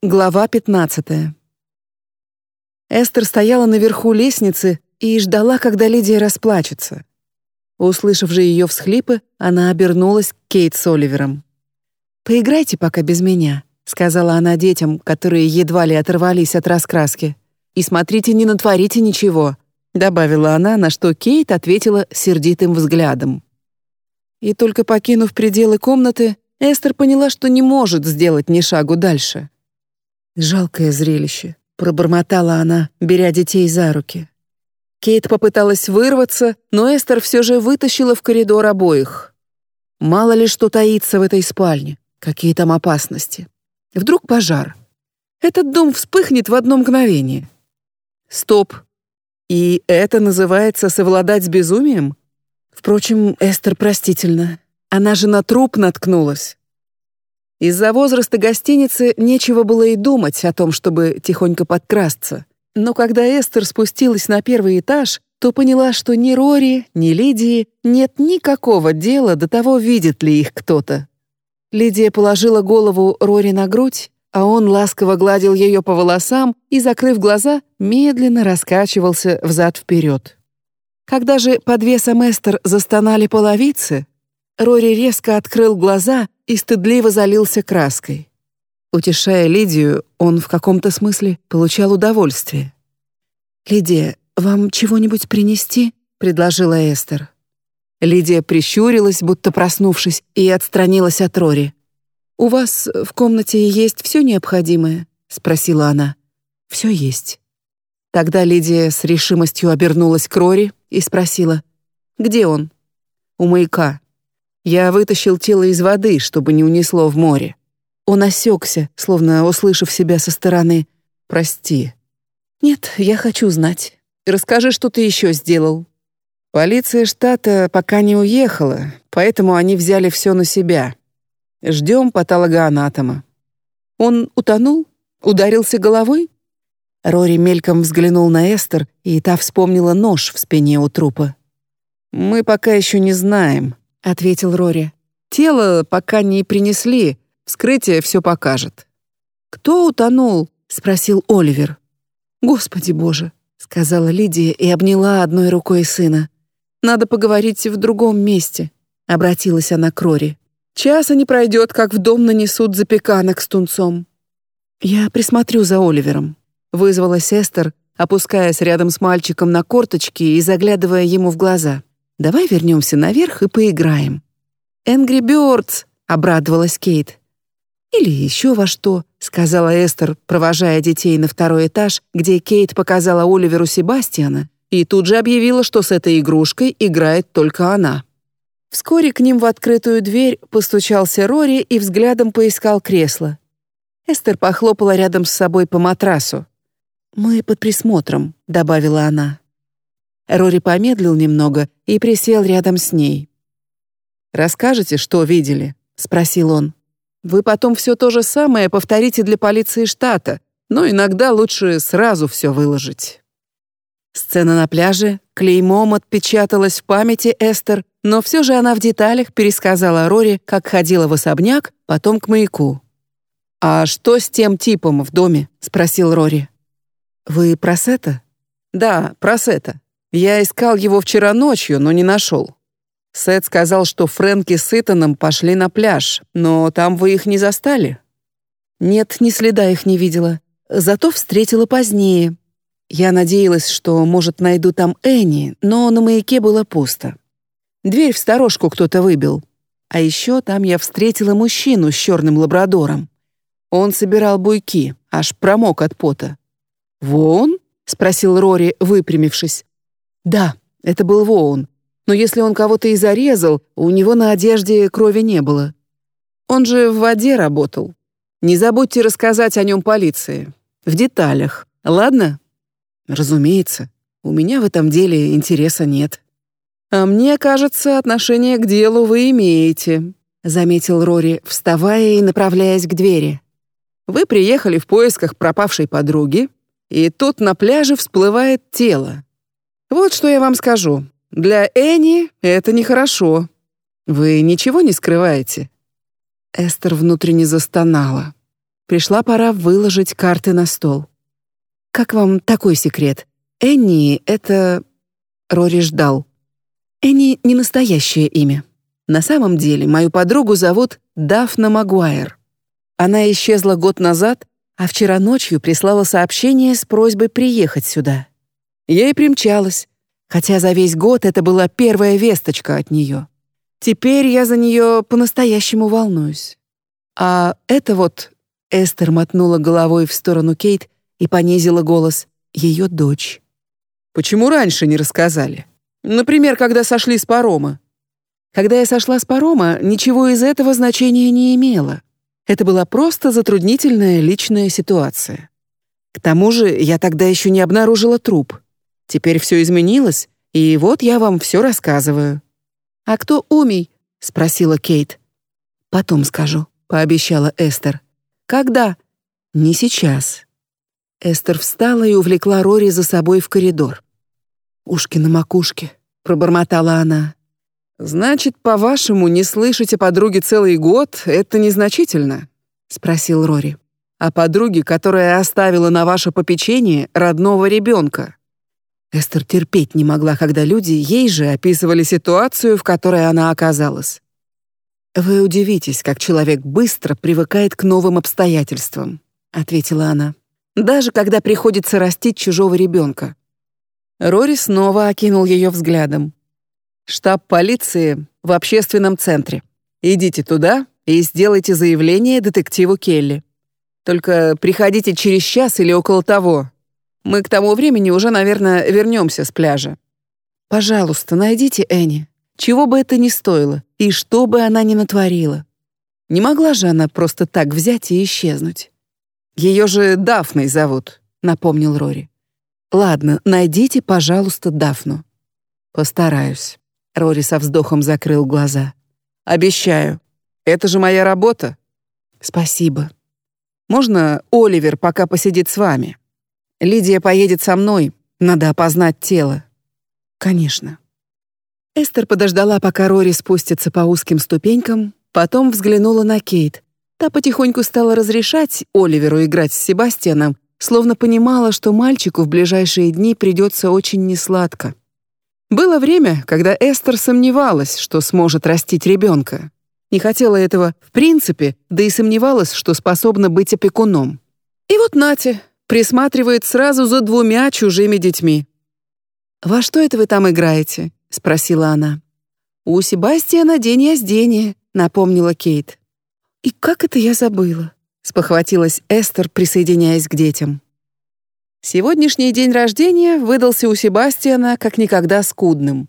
Глава 15. Эстер стояла наверху лестницы и ждала, когда Лидия расплачется. Услышав же ее всхлипы, она обернулась к Кейт с Оливером. «Поиграйте пока без меня», — сказала она детям, которые едва ли оторвались от раскраски. «И смотрите, не натворите ничего», — добавила она, на что Кейт ответила сердитым взглядом. И только покинув пределы комнаты, Эстер поняла, что не может сделать ни шагу дальше. Жалкое зрелище, пробормотала она, беря детей за руки. Кейт попыталась вырваться, но Эстер все же вытащила в коридор обоих. Мало ли что таится в этой спальне, какие там опасности. Вдруг пожар. Этот дом вспыхнет в одно мгновение. Стоп. И это называется совладать с безумием? Впрочем, Эстер простительно. Она же на труп наткнулась. Из-за возраста гостиницы нечего было и думать о том, чтобы тихонько подкрасться. Но когда Эстер спустилась на первый этаж, то поняла, что ни Рори, ни Лидии нет никакого дела до того, видит ли их кто-то. Лидия положила голову Рори на грудь, а он ласково гладил ее по волосам и, закрыв глаза, медленно раскачивался взад-вперед. Когда же под весом Эстер застонали половицы, Рори резко открыл глаза и стыдливо залился краской. Утешая Лидию, он в каком-то смысле получал удовольствие. «Лидия, вам чего-нибудь принести?» — предложила Эстер. Лидия прищурилась, будто проснувшись, и отстранилась от Рори. «У вас в комнате есть все необходимое?» — спросила она. «Все есть». Тогда Лидия с решимостью обернулась к Рори и спросила. «Где он?» «У маяка», я вытащил тело из воды, чтобы не унесло в море. Он осекся, словно услышав себя со стороны. «Прости». «Нет, я хочу знать. Расскажи, что ты еще сделал». Полиция штата пока не уехала, поэтому они взяли все на себя. Ждем патологоанатома. Он утонул? Ударился головой? Рори мельком взглянул на Эстер, и та вспомнила нож в спине у трупа. «Мы пока еще не знаем», — ответил Рори. «Тело пока не принесли, вскрытие все покажет». «Кто утонул?» — спросил Оливер. «Господи боже», — сказала Лидия и обняла одной рукой сына. «Надо поговорить в другом месте», — обратилась она к Рори. «Часа не пройдет, как в дом нанесут запеканок с тунцом». «Я присмотрю за Оливером», — вызвала сестер, опускаясь рядом с мальчиком на корточки и заглядывая ему в глаза. Давай вернемся наверх и поиграем». «Энгри Бёрдс», — обрадовалась Кейт. «Или еще во что», — сказала Эстер, провожая детей на второй этаж, где Кейт показала Оливеру Себастьяна и тут же объявила, что с этой игрушкой играет только она. Вскоре к ним в открытую дверь постучался Рори и взглядом поискал кресло. Эстер похлопала рядом с собой по матрасу. «Мы под присмотром», — добавила она. Рори помедлил немного и присел рядом с ней. «Расскажете, что видели?» — спросил он. «Вы потом все то же самое повторите для полиции штата, но иногда лучше сразу все выложить». Сцена на пляже клеймом отпечаталась в памяти Эстер, но все же она в деталях пересказала Рори, как ходила в особняк, потом к маяку. «А что с тем типом в доме?» — спросил Рори. «Вы про Сета?» «Да, про Сета. Я искал его вчера ночью, но не нашел. Сет сказал, что Фрэнки с Итаном пошли на пляж, но там вы их не застали. Нет, ни следа их не видела. Зато встретила позднее. Я надеялась, что, может, найду там Энни, но на маяке было пусто. Дверь в сторожку кто-то выбил. А еще там я встретила мужчину с черным лабрадором. Он собирал буйки, аж промок от пота. «Вон?» — спросил Рори, выпрямившись. Да, это был Воун. Но если он кого-то и зарезал, у него на одежде крови не было. Он же в воде работал. Не забудьте рассказать о нем полиции. В деталях. Ладно? Разумеется. У меня в этом деле интереса нет. А мне кажется, отношение к делу вы имеете, заметил Рори, вставая и направляясь к двери. Вы приехали в поисках пропавшей подруги, и тут на пляже всплывает тело. Вот что я вам скажу. Для Энни это нехорошо. Вы ничего не скрываете?» Эстер внутренне застонала. Пришла пора выложить карты на стол. «Как вам такой секрет? Энни — это...» Рори ждал. «Энни — не настоящее имя. На самом деле мою подругу зовут Дафна Магуайр. Она исчезла год назад, а вчера ночью прислала сообщение с просьбой приехать сюда. Я и примчалась, хотя за весь год это была первая весточка от нее. Теперь я за нее по-настоящему волнуюсь. А это вот Эстер мотнула головой в сторону Кейт и понизила голос. Ее дочь. «Почему раньше не рассказали? Например, когда сошли с парома?» «Когда я сошла с парома, ничего из этого значения не имело. Это была просто затруднительная личная ситуация. К тому же я тогда еще не обнаружила труп. Теперь все изменилось, и вот я вам все рассказываю». «А кто Умий?» — спросила Кейт. «Потом скажу», — пообещала Эстер. Когда? Не сейчас. Эстер встала и увлекла Рори за собой в коридор. Ушки на макушке, пробормотала она. Значит, по-вашему, не слышать о подруге целый год это незначительно? спросил Рори. О подруге, которая оставила на ваше попечение родного ребенка. Эстер терпеть не могла, когда люди ей же описывали ситуацию, в которой она оказалась. Вы удивитесь, как человек быстро привыкает к новым обстоятельствам, ответила она. Даже когда приходится растить чужого ребенка. Рори снова окинул ее взглядом. Штаб полиции в общественном центре. Идите туда и сделайте заявление детективу Келли. Только приходите через час или около того. Мы к тому времени уже, наверное, вернемся с пляжа. Пожалуйста, найдите Энни. Чего бы это ни стоило, и что бы она ни натворила. Не могла же она просто так взять и исчезнуть. Ее же Дафной зовут, напомнил Рори. Ладно, найдите, пожалуйста, Дафну. Постараюсь. Рори со вздохом закрыл глаза. Обещаю. Это же моя работа. Спасибо. Можно Оливер пока посидит с вами? Лидия поедет со мной. Надо опознать тело. Конечно. Эстер подождала, пока Рори спустится по узким ступенькам, потом взглянула на Кейт. Та потихоньку стала разрешать Оливеру играть с Себастьяном, словно понимала, что мальчику в ближайшие дни придется очень несладко. Было время, когда Эстер сомневалась, что сможет растить ребенка. Не хотела этого в принципе, да и сомневалась, что способна быть опекуном. И вот Натя присматривает сразу за двумя чужими детьми. «Во что это вы там играете?» — спросила она. «У Себастьяна день яздения», — напомнила Кейт. «И как это я забыла?» — спохватилась Эстер, присоединяясь к детям. Сегодняшний день рождения выдался у Себастьяна как никогда скудным.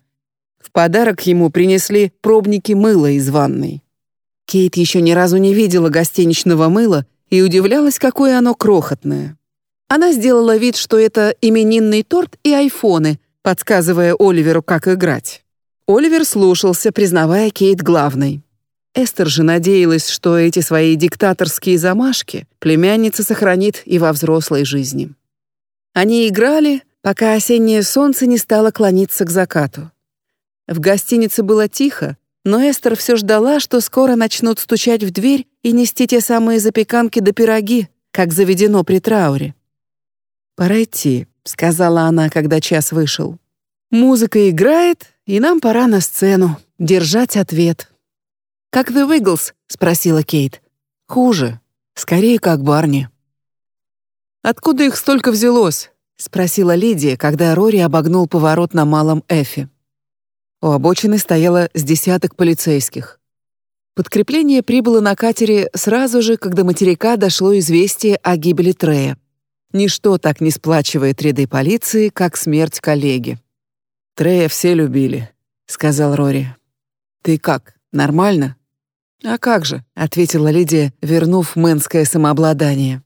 В подарок ему принесли пробники мыла из ванной. Кейт еще ни разу не видела гостиничного мыла и удивлялась, какое оно крохотное. Она сделала вид, что это именинный торт и айфоны — подсказывая Оливеру, как играть. Оливер слушался, признавая Кейт главной. Эстер же надеялась, что эти свои диктаторские замашки племянница сохранит и во взрослой жизни. Они играли, пока осеннее солнце не стало клониться к закату. В гостинице было тихо, но Эстер все ждала, что скоро начнут стучать в дверь и нести те самые запеканки до пироги, как заведено при трауре. «Пора идти», сказала она, когда час вышел. Музыка играет, и нам пора на сцену держать ответ. Как The Wiggles? спросила Кейт. Хуже, скорее как Барни. Откуда их столько взялось? спросила Лидия, когда Рори обогнул поворот на малом Эфе. У обочины стояло с десяток полицейских. Подкрепление прибыло на катере сразу же, когда материка дошло известие о гибели Трея. Ничто так не сплачивает ряды полиции, как смерть коллеги. Трея все любили, сказал Рори. Ты как? Нормально? А как же, ответила Лидия, вернув мэнское самообладание.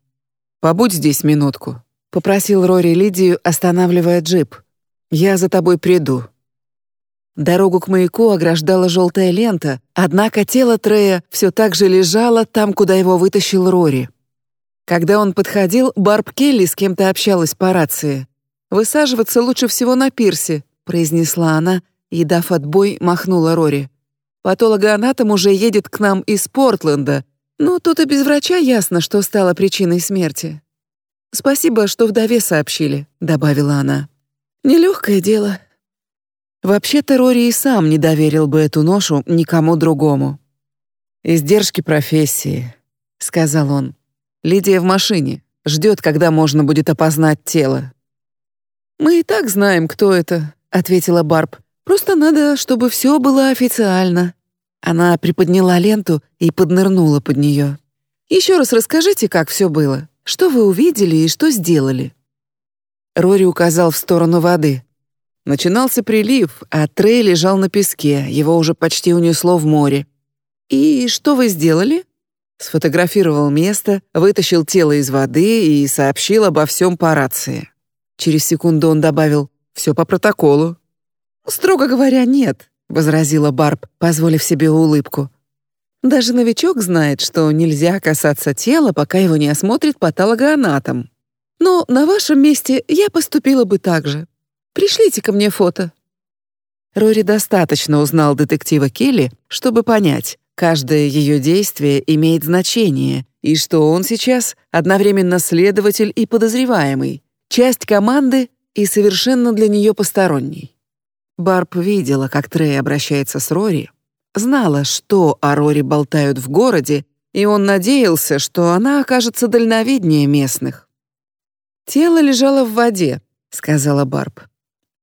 Побудь здесь минутку, попросил Рори Лидию, останавливая джип. Я за тобой приду. Дорогу к маяку ограждала желтая лента, однако тело Трея все так же лежало там, куда его вытащил Рори. Когда он подходил, Барб Келли с кем-то общалась по рации. «Высаживаться лучше всего на пирсе», — произнесла она, и, дав отбой, махнула Рори. «Патологоанатом уже едет к нам из Портленда. Но тут и без врача ясно, что стало причиной смерти. «Спасибо, что вдове сообщили», — добавила она. «Нелегкое дело». Вообще-то Рори и сам не доверил бы эту ношу никому другому. «Издержки профессии», — сказал он. «Лидия в машине, ждет, когда можно будет опознать тело». «Мы и так знаем, кто это», — ответила Барб. «Просто надо, чтобы все было официально». Она приподняла ленту и поднырнула под нее. «Еще раз расскажите, как все было. Что вы увидели и что сделали?» Рори указал в сторону воды. Начинался прилив, а Трей лежал на песке, его уже почти унесло в море. «И что вы сделали?» Сфотографировал место, вытащил тело из воды и сообщил обо всем по рации. Через секунду он добавил «все по протоколу». «Строго говоря, нет», — возразила Барб, позволив себе улыбку. «Даже новичок знает, что нельзя касаться тела, пока его не осмотрит патологоанатом. Но на вашем месте я поступила бы так же. Пришлите ко мне фото». Рори достаточно узнал детектива Келли, чтобы понять, Каждое ее действие имеет значение, и что он сейчас одновременно следователь и подозреваемый, часть команды и совершенно для нее посторонний. Барб видела, как Трей обращается с Рори, знала, что о Рори болтают в городе, и он надеялся, что она окажется дальновиднее местных. «Тело лежало в воде», — сказала Барб.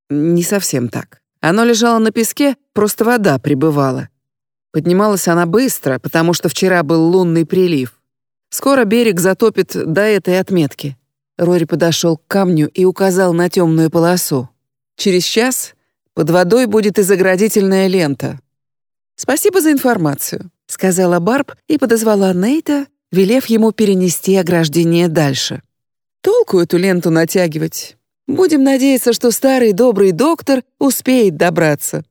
«Не совсем так. Оно лежало на песке, просто вода прибывала. Поднималась она быстро, потому что вчера был лунный прилив. Скоро берег затопит до этой отметки. Рори подошел к камню и указал на темную полосу. Через час под водой будет и заградительная лента. «Спасибо за информацию», — сказала Барб и подозвала Нейта, велев ему перенести ограждение дальше. «Толку эту ленту натягивать. Будем надеяться, что старый добрый доктор успеет добраться».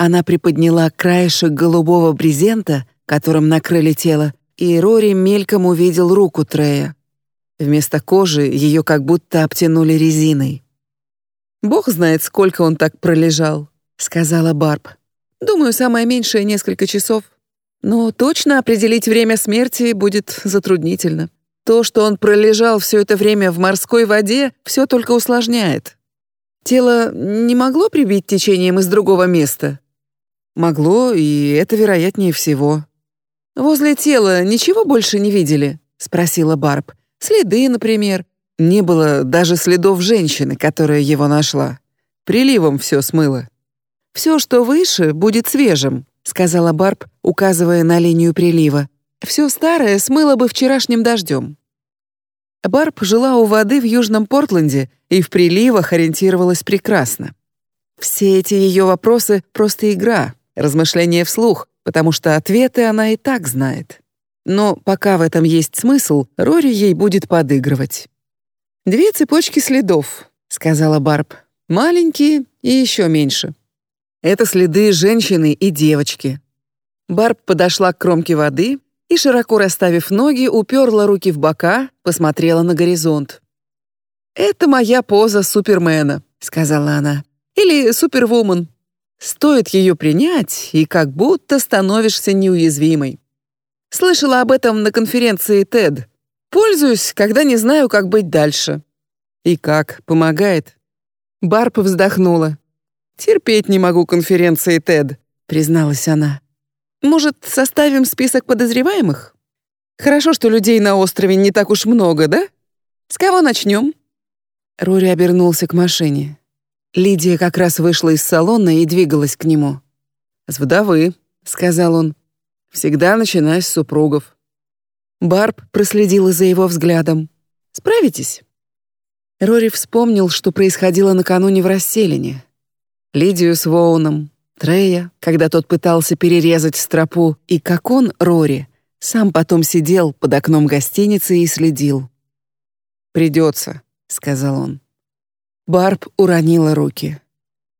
Она приподняла краешек голубого брезента, которым накрыли тело, и Рори мельком увидел руку Трея. Вместо кожи ее как будто обтянули резиной. «Бог знает, сколько он так пролежал», — сказала Барб. «Думаю, самое меньшее — несколько часов. Но точно определить время смерти будет затруднительно. То, что он пролежал все это время в морской воде, все только усложняет. Тело не могло прибить течением из другого места?» Могло, и это вероятнее всего. Возле тела ничего больше не видели? спросила Барб. Следы, например. Не было даже следов женщины, которая его нашла. Приливом все смыло. Все, что выше, будет свежим, сказала Барб, указывая на линию прилива. Все старое смыло бы вчерашним дождем. Барб жила у воды в Южном Портленде и в приливах ориентировалась прекрасно. Все эти ее вопросы — просто игра, размышления вслух, потому что ответы она и так знает. Но пока в этом есть смысл, Рори ей будет подыгрывать. «Две цепочки следов», — сказала Барб. «Маленькие и еще меньше. Это следы женщины и девочки». Барб подошла к кромке воды и, широко расставив ноги, уперла руки в бока, посмотрела на горизонт. «Это моя поза Супермена», — сказала она. «Или Супервумен. Стоит ее принять, и как будто становишься неуязвимой. Слышала об этом на конференции TED. Пользуюсь, когда не знаю, как быть дальше. И как, помогает? Барб вздохнула. Терпеть не могу конференции TED, призналась она. Может, составим список подозреваемых? Хорошо, что людей на острове не так уж много, да? С кого начнем? Рори обернулся к машине. Лидия как раз вышла из салона и двигалась к нему. «С вдовы», — сказал он. «Всегда начинай с супругов». Барб проследила за его взглядом. «Справитесь?» Рори вспомнил, что происходило накануне в расселине. Лидию с Воуном, Трея, когда тот пытался перерезать стропу, и как он, Рори, сам потом сидел под окном гостиницы и следил. «Придется», — сказал он. Барб уронила руки.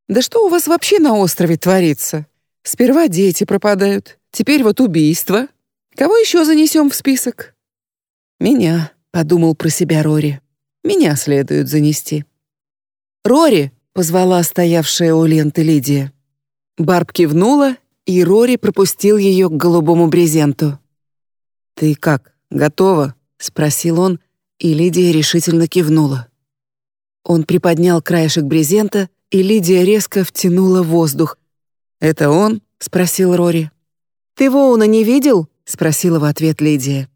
«Да что у вас вообще на острове творится? Сперва дети пропадают, теперь вот убийство. Кого еще занесем в список?» «Меня», — подумал про себя Рори. «Меня следует занести». «Рори!» — позвала стоявшая у ленты Лидия. Барб кивнула, и Рори пропустил ее к голубому брезенту. «Ты как, готова?» — спросил он, и Лидия решительно кивнула. Он приподнял краешек брезента, и Лидия резко втянула воздух. «Это он?» — спросил Рори. «Ты Воуна не видел?» — спросила в ответ Лидия.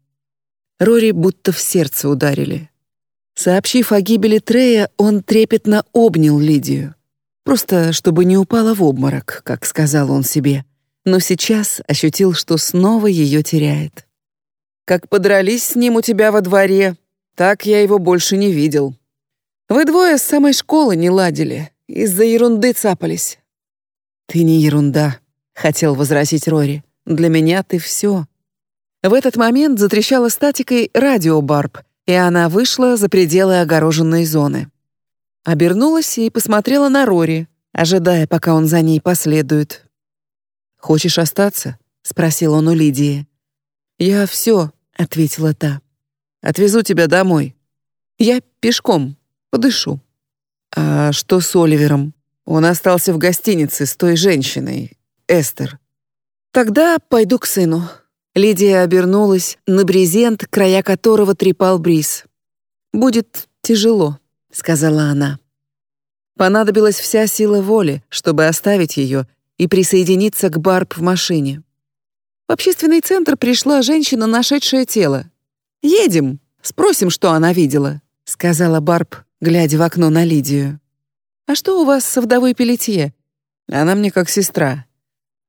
Рори будто в сердце ударили. Сообщив о гибели Трея, он трепетно обнял Лидию. Просто чтобы не упала в обморок, как сказал он себе. Но сейчас ощутил, что снова ее теряет. «Как подрались с ним у тебя во дворе, так я его больше не видел. Вы двое с самой школы не ладили, из-за ерунды цапались». «Ты не ерунда», — хотел возразить Рори. «Для меня ты все». В этот момент затрещала статикой радиобарб, и она вышла за пределы огороженной зоны. Обернулась и посмотрела на Рори, ожидая, пока он за ней последует. «Хочешь остаться?» — спросил он у Лидии. «Я все», — ответила та. «Отвезу тебя домой. Я пешком, подышу». «А что с Оливером? Он остался в гостинице с той женщиной, Эстер». «Тогда пойду к сыну». Лидия обернулась на брезент, края которого трепал бриз. «Будет тяжело», — сказала она. Понадобилась вся сила воли, чтобы оставить ее и присоединиться к Барб в машине. В общественный центр пришла женщина, нашедшая тело. «Едем, спросим, что она видела», — сказала Барб, глядя в окно на Лидию. «А что у вас со вдовой Пелетье? Она мне как сестра.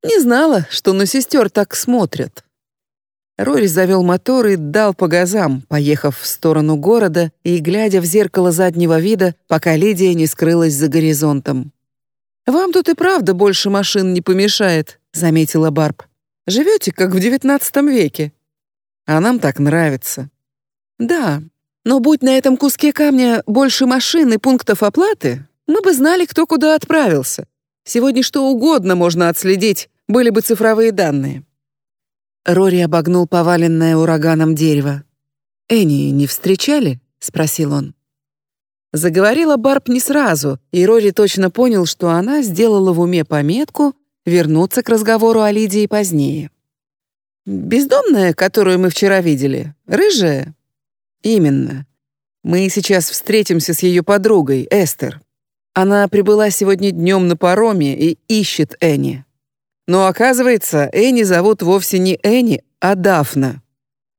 Не знала, что на сестер так смотрят». Рори завел мотор и дал по газам, поехав в сторону города и глядя в зеркало заднего вида, пока Лидия не скрылась за горизонтом. «Вам тут и правда больше машин не помешает», — заметила Барб. «Живете, как в девятнадцатом веке». «А нам так нравится». «Да, но будь на этом куске камня больше машин и пунктов оплаты, мы бы знали, кто куда отправился. Сегодня что угодно можно отследить, были бы цифровые данные». Рори обогнул поваленное ураганом дерево. «Энни не встречали?» — спросил он. Заговорила Барб не сразу, и Рори точно понял, что она сделала в уме пометку вернуться к разговору о Лидии позднее. «Бездомная, которую мы вчера видели, рыжая?» «Именно. Мы сейчас встретимся с ее подругой, Эстер. Она прибыла сегодня днем на пароме и ищет Энни. Но оказывается, Энни зовут вовсе не Энни, а Дафна.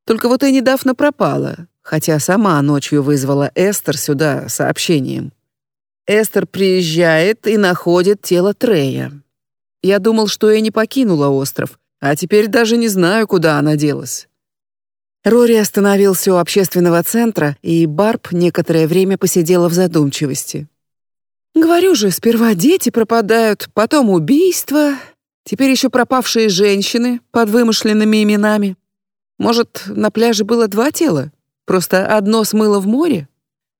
Только вот Энни Дафна пропала, хотя сама ночью вызвала Эстер сюда сообщением. Эстер приезжает и находит тело Трея. Я думал, что Энни покинула остров, а теперь даже не знаю, куда она делась. Рори остановился у общественного центра, и Барб некоторое время посидела в задумчивости. «Говорю же, сперва дети пропадают, потом убийства, Теперь еще пропавшие женщины под вымышленными именами. Может, на пляже было два тела? Просто одно смыло в море?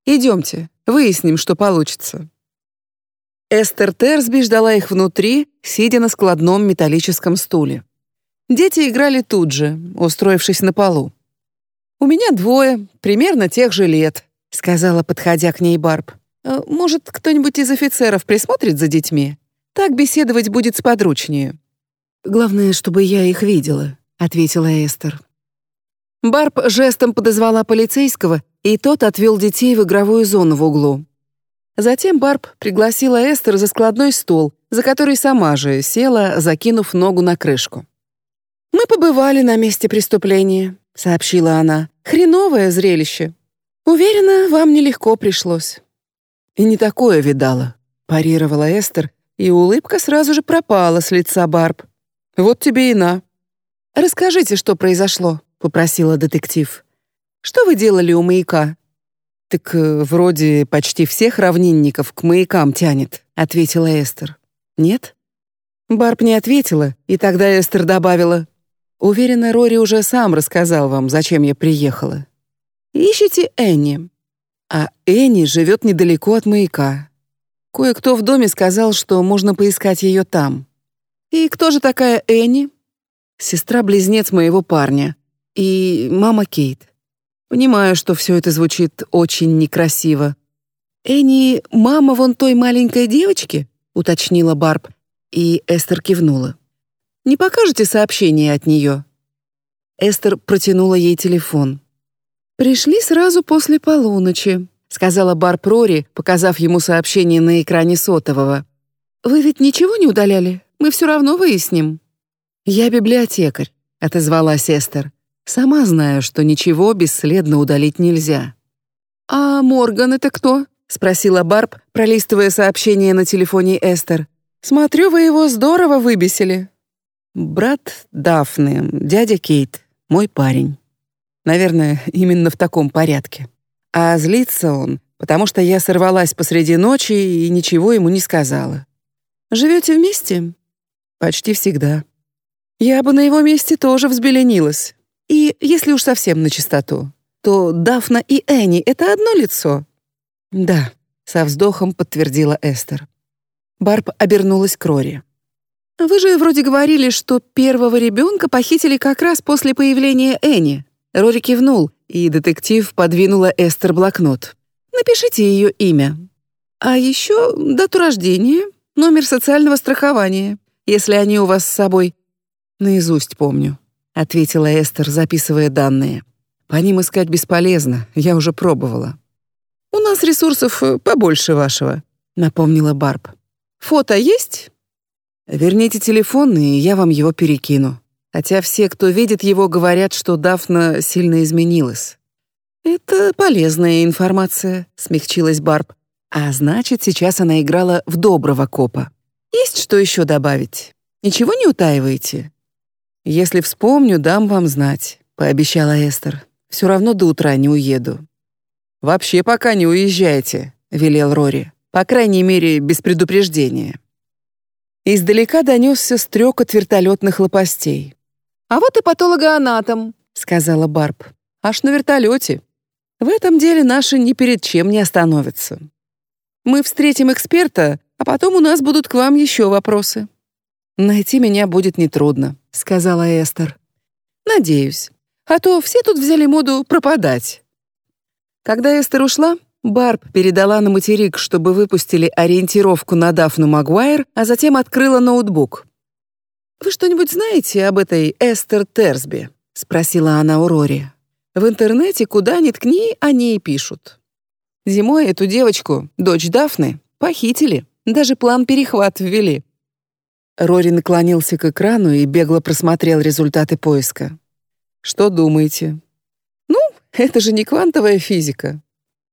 Идемте, выясним, что получится. Эстер Терсби ждала их внутри, сидя на складном металлическом стуле. Дети играли тут же, устроившись на полу. «У меня двое, примерно тех же лет», — сказала, подходя к ней Барб. «Э, «Может, кто-нибудь из офицеров присмотрит за детьми? Так беседовать будет сподручнее». «Главное, чтобы я их видела», — ответила Эстер. Барб жестом подозвала полицейского, и тот отвел детей в игровую зону в углу. Затем Барб пригласила Эстер за складной стол, за который сама же села, закинув ногу на крышку. «Мы побывали на месте преступления», — сообщила она. «Хреновое зрелище. Уверена, вам нелегко пришлось». «И не такое видала», — парировала Эстер, и улыбка сразу же пропала с лица Барб. «Вот тебе и на». «Расскажите, что произошло», — попросила детектив. «Что вы делали у маяка?» «Так э, вроде почти всех равнинников к маякам тянет», — ответила Эстер. «Нет?» Барб не ответила, и тогда Эстер добавила. «Уверена, Рори уже сам рассказал вам, зачем я приехала. Ищите Энни. А Энни живет недалеко от маяка. Кое-кто в доме сказал, что можно поискать ее там. И кто же такая Энни? Сестра-близнец моего парня. И мама Кейт. Понимаю, что все это звучит очень некрасиво. Энни — мама вон той маленькой девочки? Уточнила Барб, и Эстер кивнула. Не покажете сообщение от нее? Эстер протянула ей телефон. «Пришли сразу после полуночи», — сказала Барб Рори, показав ему сообщение на экране сотового. «Вы ведь ничего не удаляли? Мы все равно выясним». «Я библиотекарь», — отозвалась Эстер. «Сама знаю, что ничего бесследно удалить нельзя». «А Морган это кто?» — спросила Барб, пролистывая сообщение на телефоне Эстер. «Смотрю, вы его здорово выбесили». «Брат Дафны, дядя Кейт, мой парень. Наверное, именно в таком порядке. А злится он, потому что я сорвалась посреди ночи и ничего ему не сказала. Живете вместе? Почти всегда. Я бы на его месте тоже взбеленилась. И если уж совсем на чистоту, то Дафна и Энни — это одно лицо? Да, со вздохом подтвердила Эстер. Барб обернулась к Рори. «Вы же вроде говорили, что первого ребенка похитили как раз после появления Энни». Рори кивнул, и детектив подвинула Эстер блокнот. «Напишите ее имя. А еще дату рождения, номер социального страхования, если они у вас с собой». «Наизусть помню», — ответила Эстер, записывая данные. «По ним искать бесполезно, я уже пробовала». «У нас ресурсов побольше вашего», — напомнила Барб. «Фото есть?» Верните телефон, и я вам его перекину. Хотя все, кто видит его, говорят, что Дафна сильно изменилась. Это полезная информация, смягчилась Барб. А значит, сейчас она играла в доброго копа. Есть что еще добавить? Ничего не утаиваете? Если вспомню, дам вам знать, пообещала Эстер. Все равно до утра не уеду. Вообще пока не уезжайте, велел Рори. По крайней мере, без предупреждения. Издалека донесся стрекот вертолетных лопастей. «А вот и патологоанатом», — сказала Барб. «Аж на вертолете. В этом деле наши ни перед чем не остановятся. Мы встретим эксперта, а потом у нас будут к вам еще вопросы». «Найти меня будет нетрудно», — сказала Эстер. «Надеюсь. А то все тут взяли моду пропадать». Когда Эстер ушла, Барб передала на материк, чтобы выпустили ориентировку на Дафну Магуайр, а затем открыла ноутбук. «Вы что-нибудь знаете об этой Эстер Терсби?» — спросила она у Рори. «В интернете куда ни ткни, о ней пишут. Зимой эту девочку, дочь Дафны, похитили, даже план перехват ввели». Рори наклонился к экрану и бегло просмотрел результаты поиска. «Что думаете?» «Ну, это же не квантовая физика.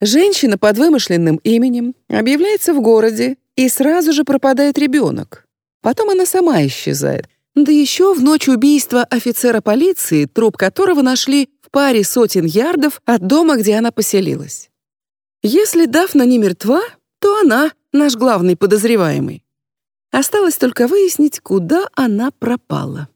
Женщина под вымышленным именем объявляется в городе, и сразу же пропадает ребенок. Потом она сама исчезает. Да еще в ночь убийства офицера полиции, труп которого нашли в паре сотен ярдов от дома, где она поселилась. Если Дафна не мертва, то она наш главный подозреваемый. Осталось только выяснить, куда она пропала.